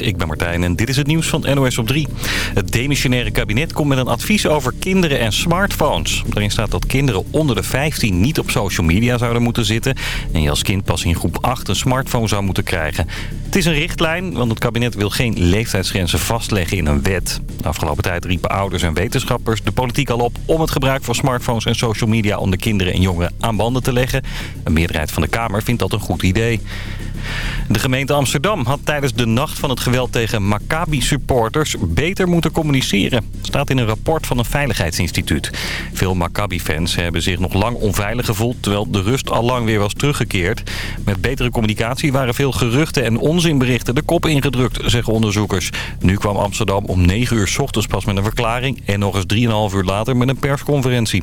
Ik ben Martijn en dit is het nieuws van NOS op 3. Het demissionaire kabinet komt met een advies over kinderen en smartphones. Daarin staat dat kinderen onder de 15 niet op social media zouden moeten zitten... en je als kind pas in groep 8 een smartphone zou moeten krijgen. Het is een richtlijn, want het kabinet wil geen leeftijdsgrenzen vastleggen in een wet. De afgelopen tijd riepen ouders en wetenschappers de politiek al op... om het gebruik van smartphones en social media onder kinderen en jongeren aan banden te leggen. Een meerderheid van de Kamer vindt dat een goed idee. De gemeente Amsterdam had tijdens de nacht van het geweld tegen Maccabi-supporters beter moeten communiceren. staat in een rapport van een veiligheidsinstituut. Veel Maccabi-fans hebben zich nog lang onveilig gevoeld, terwijl de rust al lang weer was teruggekeerd. Met betere communicatie waren veel geruchten en onzinberichten de kop ingedrukt, zeggen onderzoekers. Nu kwam Amsterdam om 9 uur s ochtends pas met een verklaring en nog eens 3,5 uur later met een persconferentie.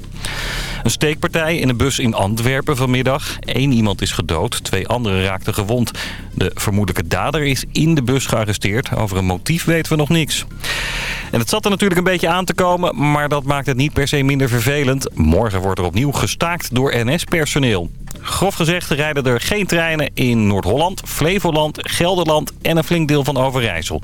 Een steekpartij in een bus in Antwerpen vanmiddag. Eén iemand is gedood, twee anderen raakten gewond. De vermoedelijke dader is in de bus gearresteerd. Over een motief weten we nog niks. En het zat er natuurlijk een beetje aan te komen, maar dat maakt het niet per se minder vervelend. Morgen wordt er opnieuw gestaakt door NS-personeel. Grof gezegd rijden er geen treinen in Noord-Holland, Flevoland, Gelderland en een flink deel van Overijssel.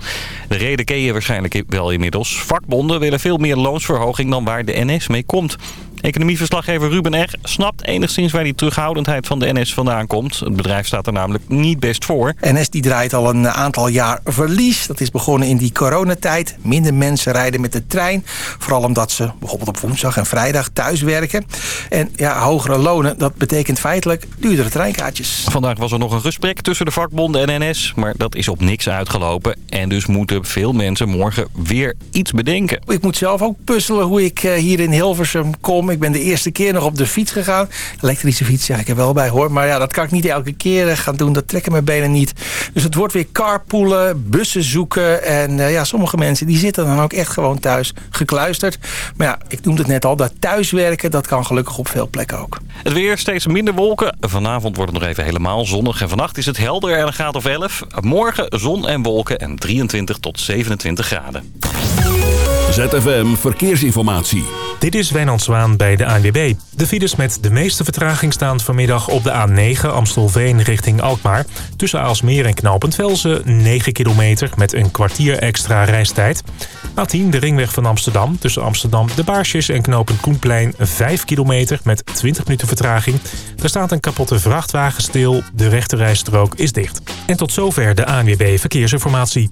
De reden ken je waarschijnlijk wel inmiddels. Vakbonden willen veel meer loonsverhoging dan waar de NS mee komt. Economieverslaggever Ruben Eg snapt enigszins waar die terughoudendheid van de NS vandaan komt. Het bedrijf staat er namelijk niet best voor. NS die draait al een aantal jaar verlies. Dat is begonnen in die coronatijd. Minder mensen rijden met de trein. Vooral omdat ze bijvoorbeeld op woensdag en vrijdag thuis werken. En ja, hogere lonen, dat betekent feitelijk duurdere treinkaartjes. Vandaag was er nog een gesprek tussen de vakbonden en NS. Maar dat is op niks uitgelopen. En dus moeten veel mensen morgen weer iets bedenken. Ik moet zelf ook puzzelen hoe ik eh, hier in Hilversum kom ik ben de eerste keer nog op de fiets gegaan. Elektrische fiets, ja, ik er wel bij hoor. Maar ja, dat kan ik niet elke keer eh, gaan doen. Dat trekken mijn benen niet. Dus het wordt weer carpoolen, bussen zoeken. En uh, ja, sommige mensen die zitten dan ook echt gewoon thuis gekluisterd. Maar ja, ik noemde het net al. Dat thuiswerken, dat kan gelukkig op veel plekken ook. Het weer steeds minder wolken. Vanavond wordt het nog even helemaal zonnig. En vannacht is het helder en een graad of 11. Morgen zon en wolken en 23 tot 27 graden. ZFM Verkeersinformatie. Dit is Wijnand Zwaan bij de ANWB. De files met de meeste vertraging staan vanmiddag op de A9 Amstelveen richting Alkmaar. Tussen Aalsmeer en Knopend Velzen 9 kilometer met een kwartier extra reistijd. A10 de ringweg van Amsterdam tussen Amsterdam de Baarsjes en Knopend Koenplein 5 kilometer met 20 minuten vertraging. Er staat een kapotte vrachtwagen stil, de rechterrijstrook is dicht. En tot zover de ANWB Verkeersinformatie.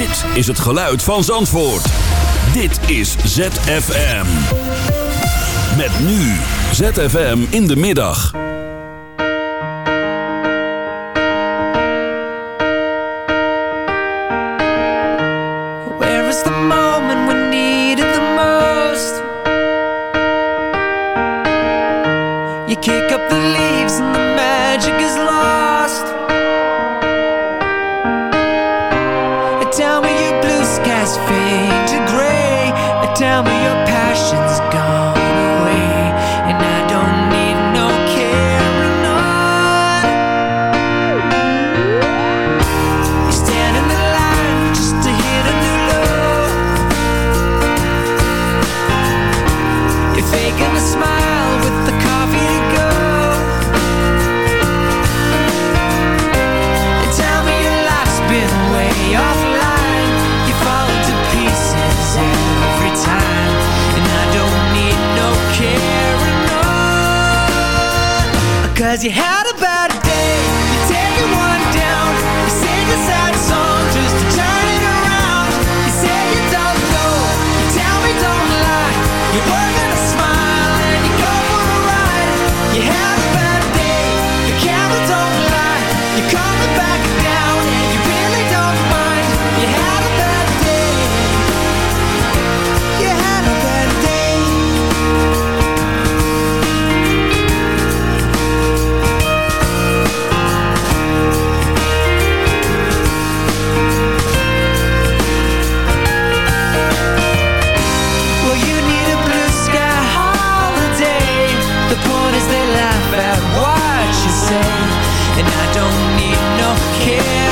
Dit is het geluid van Zandvoort. Dit is ZFM. Met nu ZFM in de middag. Where is the moment we it the most? You kick up the leaves and the magic is lost. you have don't need no care.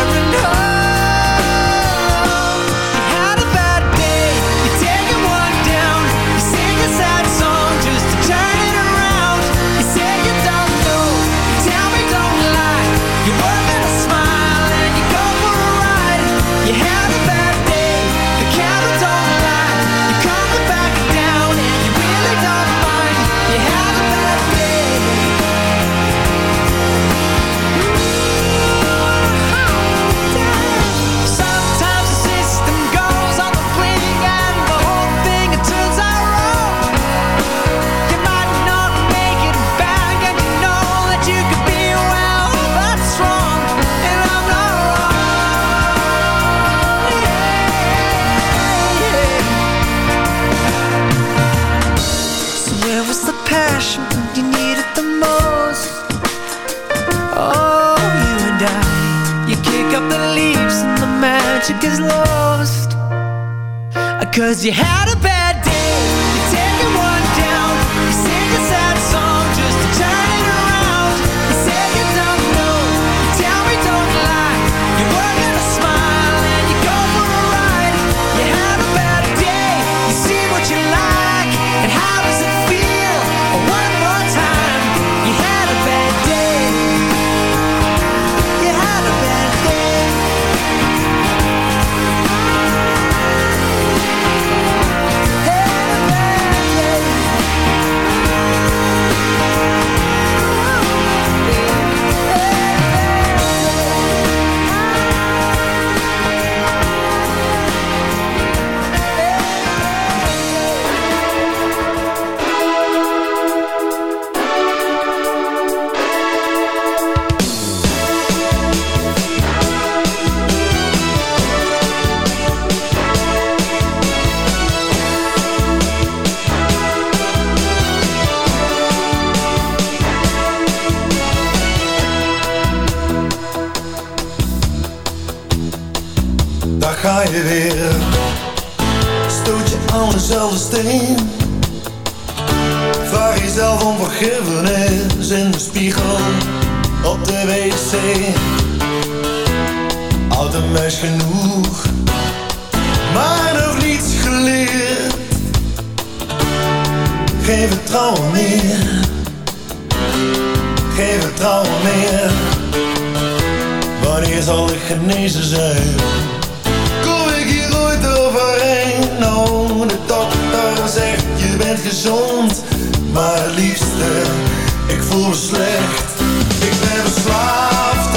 ga je weer. Stoot je aan dezelfde steen. Vraag jezelf om vergiffenis In de spiegel op de wc. Oud en wijs genoeg Maar nog niets geleerd. Geen vertrouwen meer Geen vertrouwen meer Wanneer zal ik genezen zijn? genomen. De dokter zegt je bent gezond, maar liefst liefste, ik voel me slecht. Ik ben verslaafd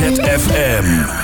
ZFM.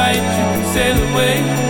right, you can sail away.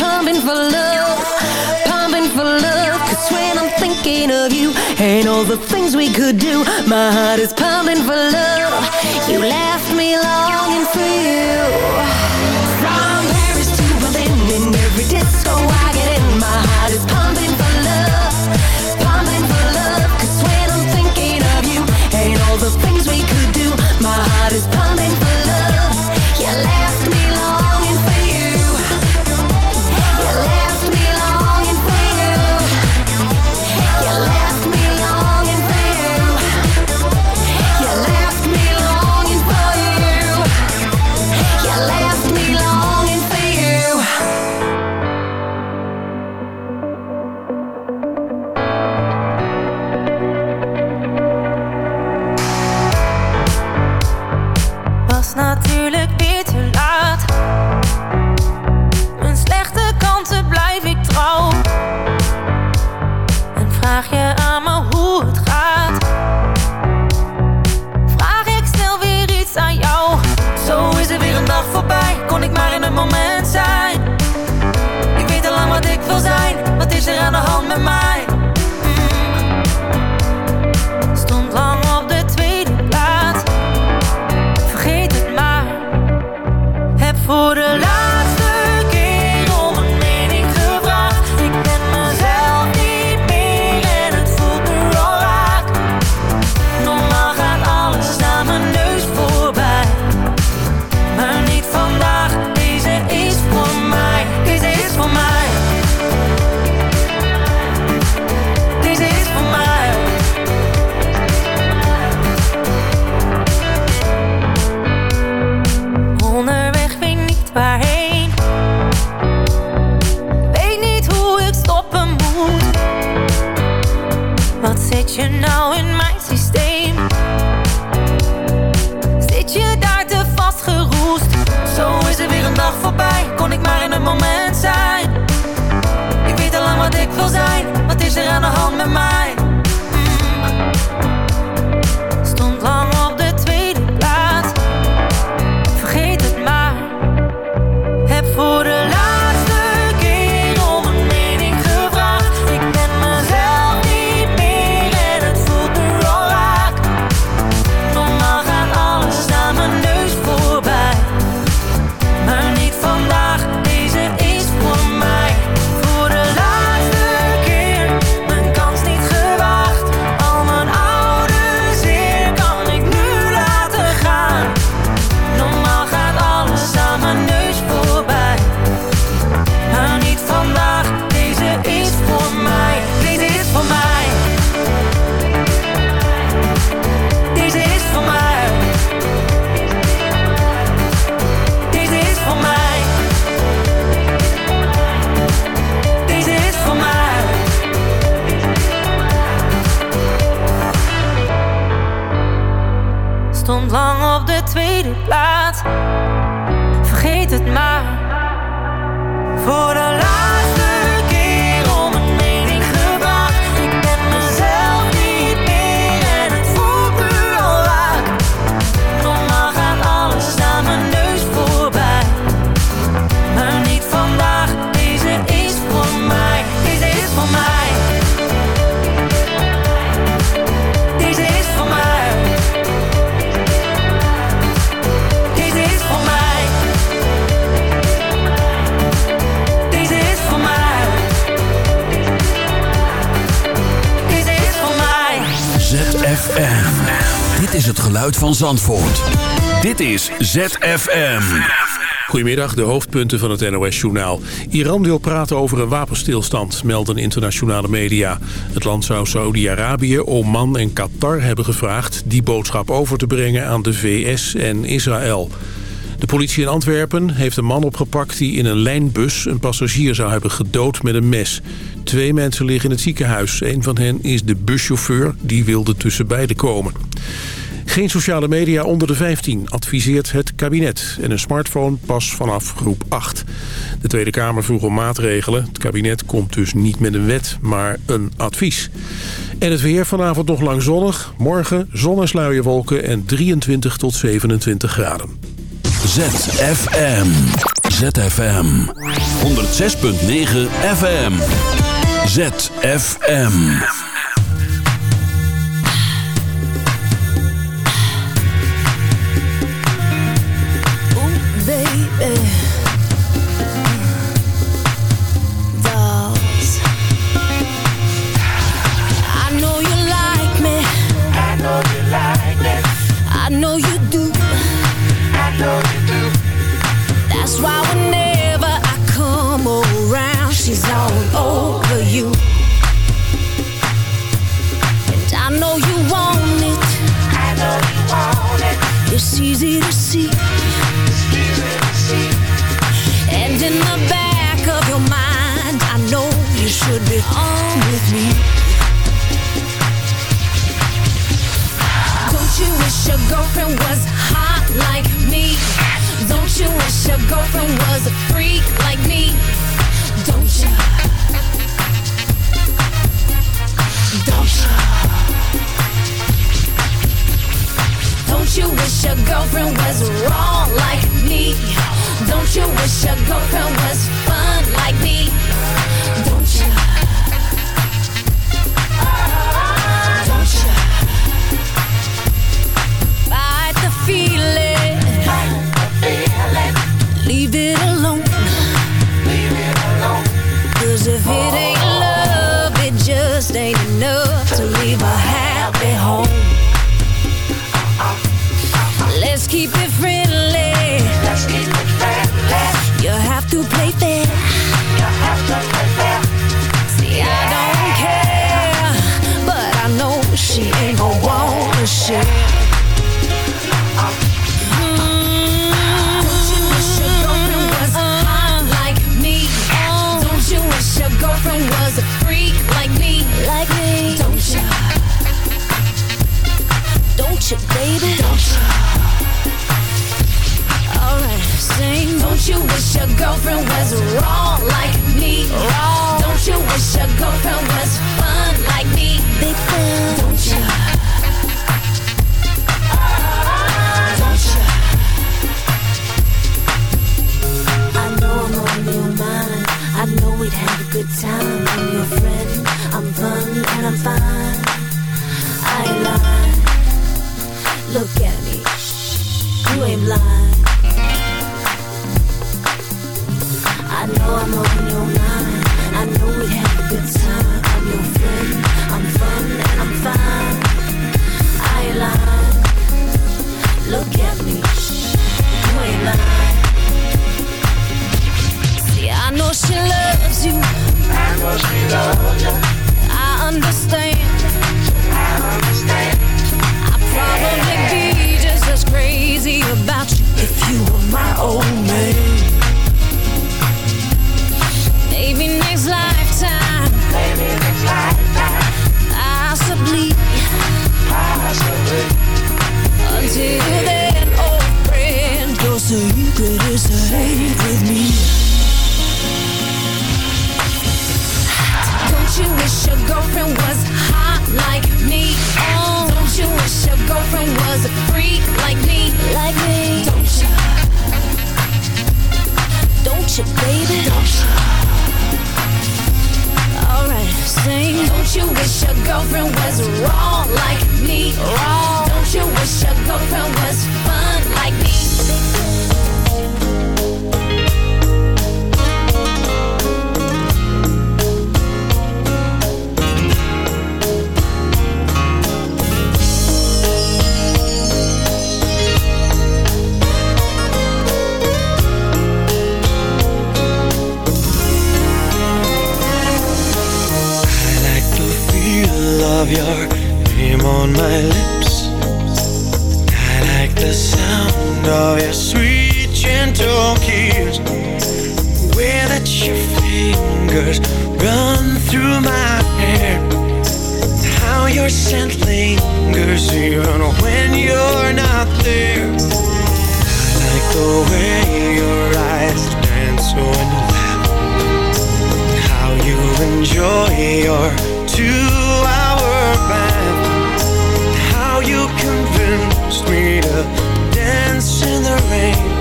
pumping for love, pumping for love. Cause when I'm thinking of you and all the things we could do, my heart is pumping for love. You left me longing for you. van Zandvoort. Dit is ZFM. Goedemiddag, de hoofdpunten van het NOS-journaal. Iran wil praten over een wapenstilstand, melden internationale media. Het land zou Saudi-Arabië, Oman en Qatar hebben gevraagd... die boodschap over te brengen aan de VS en Israël. De politie in Antwerpen heeft een man opgepakt die in een lijnbus een passagier zou hebben gedood met een mes. Twee mensen liggen in het ziekenhuis. Een van hen is de buschauffeur, die wilde tussen beiden komen. Geen sociale media onder de 15, adviseert het kabinet. En een smartphone pas vanaf groep 8. De Tweede Kamer vroeg om maatregelen. Het kabinet komt dus niet met een wet, maar een advies. En het weer vanavond nog lang zonnig. Morgen zon en en 23 tot 27 graden. ZFM. ZFM. 106.9 FM. ZFM. It's easy to see. And in the back of your mind, I know you should be on with me. Don't you wish your girlfriend was hot like me? Don't you wish your girlfriend was a freak like me? Don't you? Don't you? Don't you wish your girlfriend was wrong like me? Don't you wish your girlfriend was fun like me? Don't you? Don't you? Fight the feeling. Fight the feeling. Leave it your girlfriend was a like me? Don't you wish your girlfriend was a freak like me? Like me? Don't you? Don't you, baby? Don't you? Alright, sing. Don't you wish your girlfriend was wrong like me? Wrong. Don't you wish your girlfriend was good time. Of your sweet, gentle kiss. The way that your fingers run through my hair. How your scent lingers even when you're not there. I like the way your eyes dance when you laugh. How you enjoy your two-hour bath. How you convinced me to dance in the rain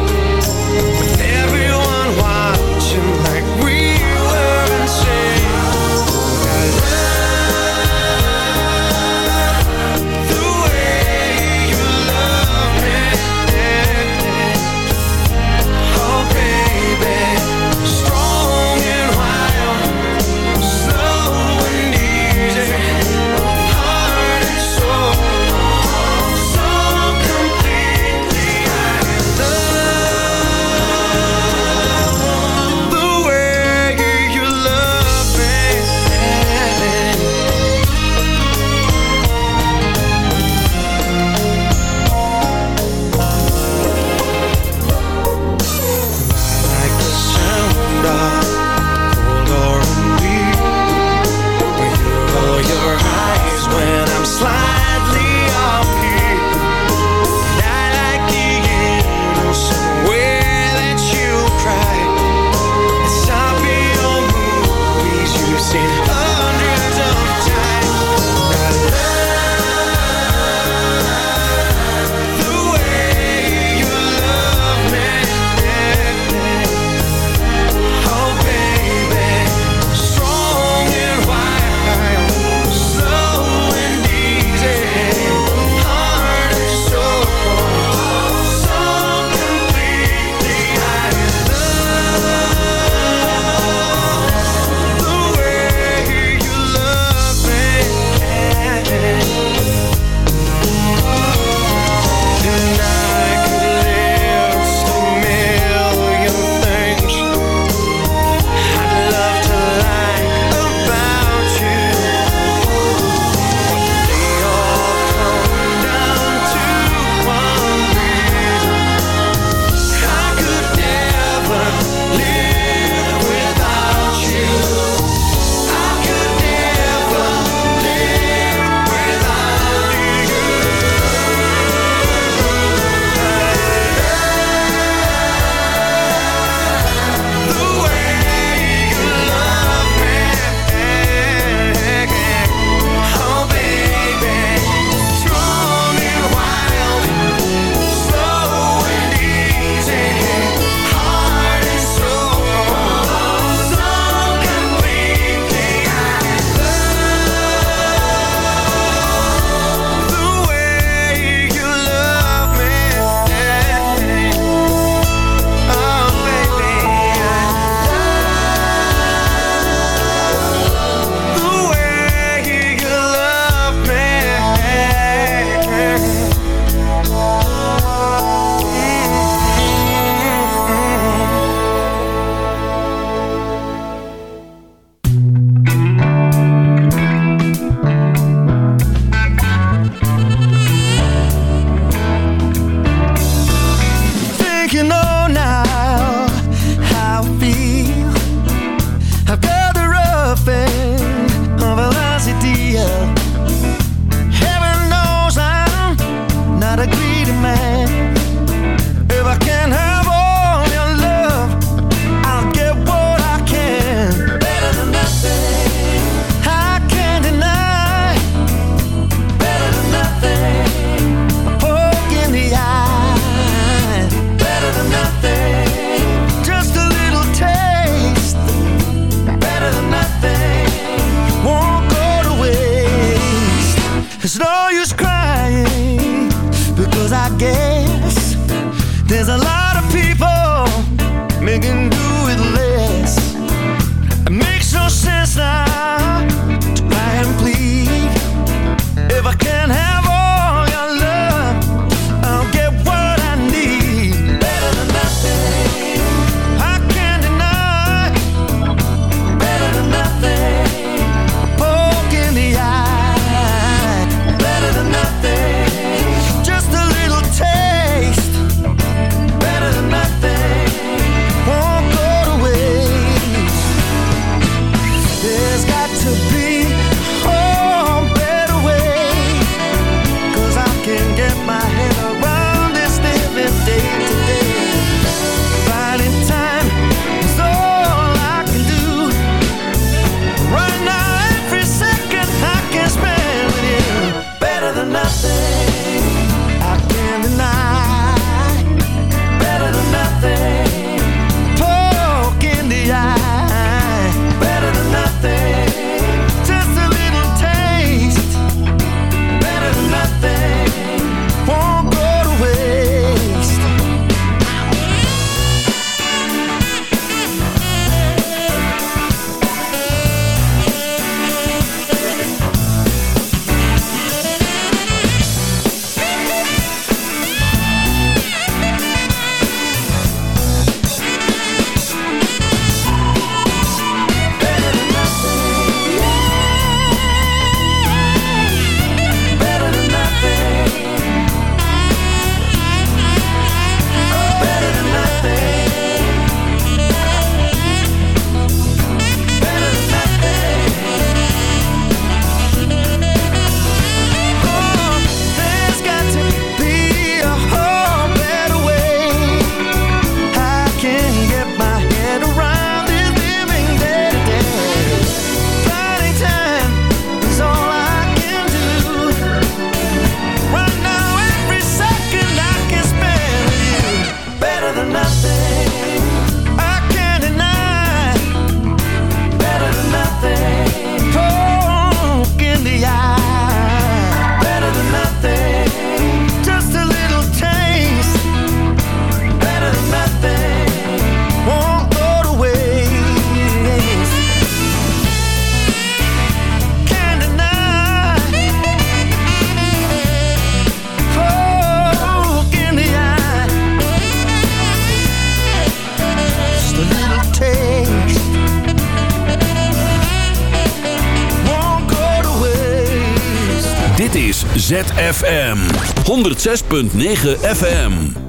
106.9 FM.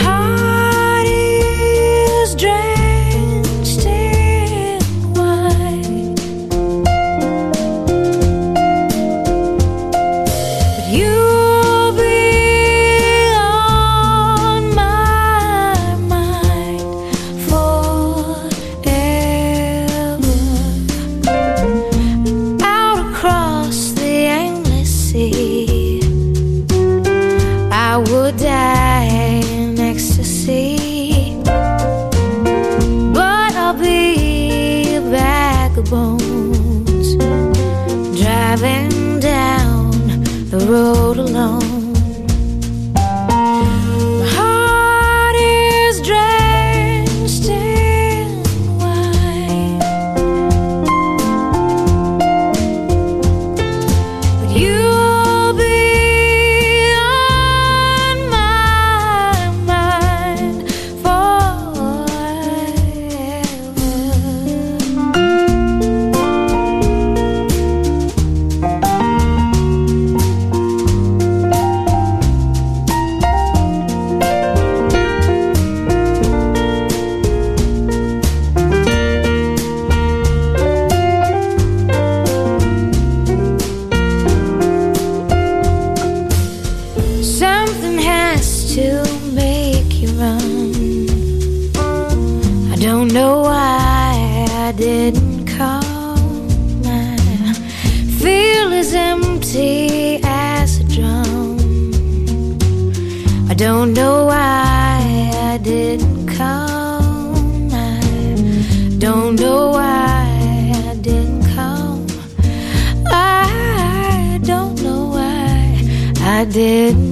my did